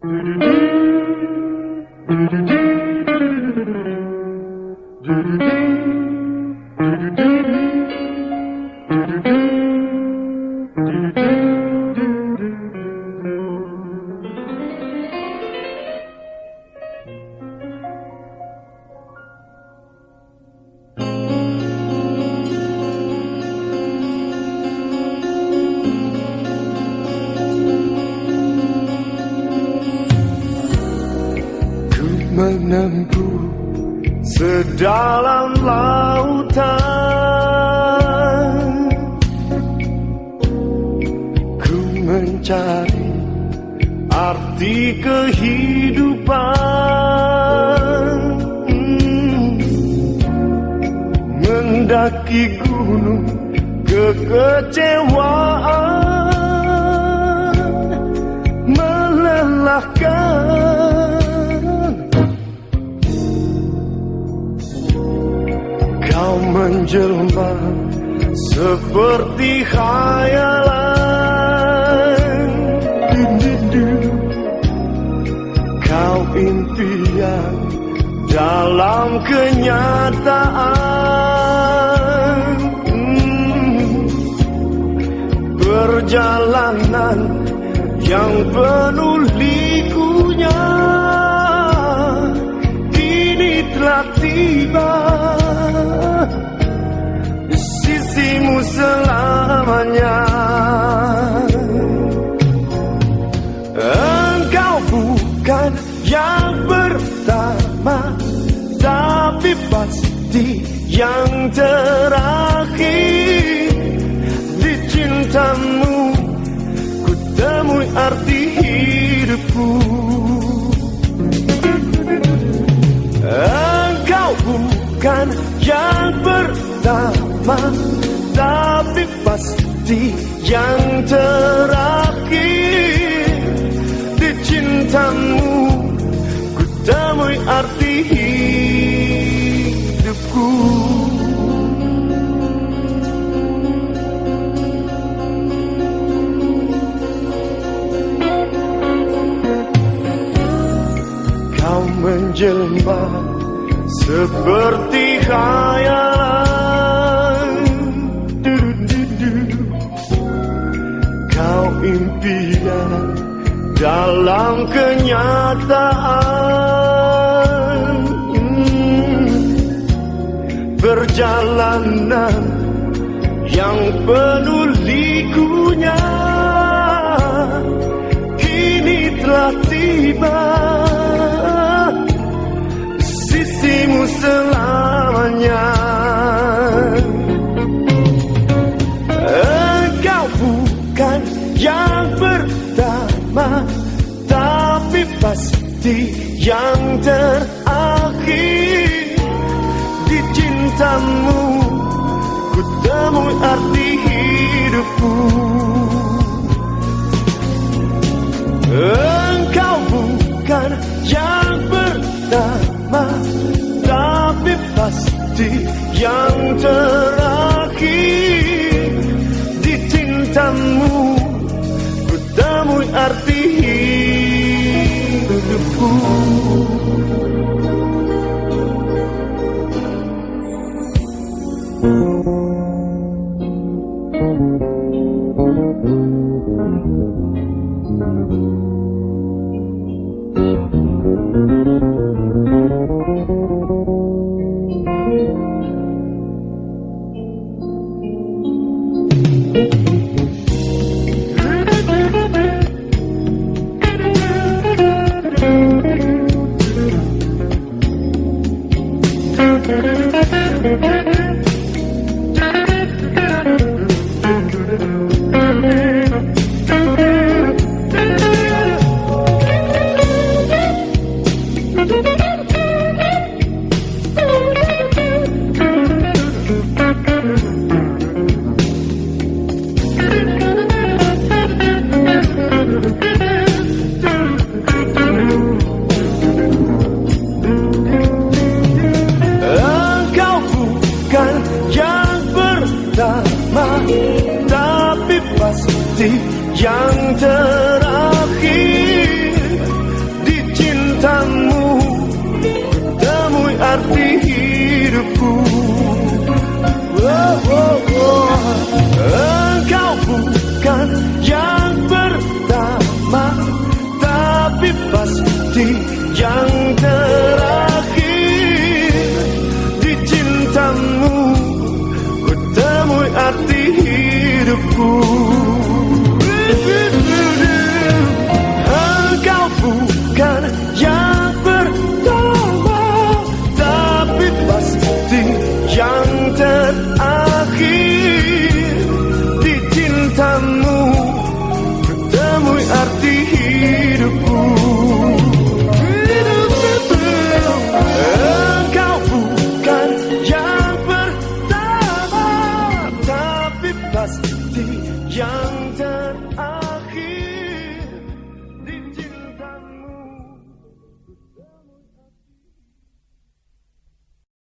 Ku menempuh sedalam lautan Ku mencari arti kehidupan Hmm. Mendaki gunung kekecewaan menjelma seperti khayalan. Kau impian dalam kenyataan Hmm. Perjalanan yang penuh Engkau bukan yang pertama Tapi pasti yang terakhir. Di cintamu Ku temui arti hidupku. Engkau bukan yang pertama Pasti yang terakhir Di cintamu Ku temui arti hidupku. Kau menjelma seperti khayalan impian dalam kenyataan Hmm. Perjalanan yang penuh likunya Kini telah tiba Tapi pasti yang terakhir Di cintamu Ku temui arti hidupku. Engkau bukan yang pertama Tapi pasti yang terakhir yang terakhir di cintamu temui arti hidupku oh, oh, oh. engkau bukan yang pertama tapi pasti yang terakhir di cintamu ku temui arti hidupku Sebastián.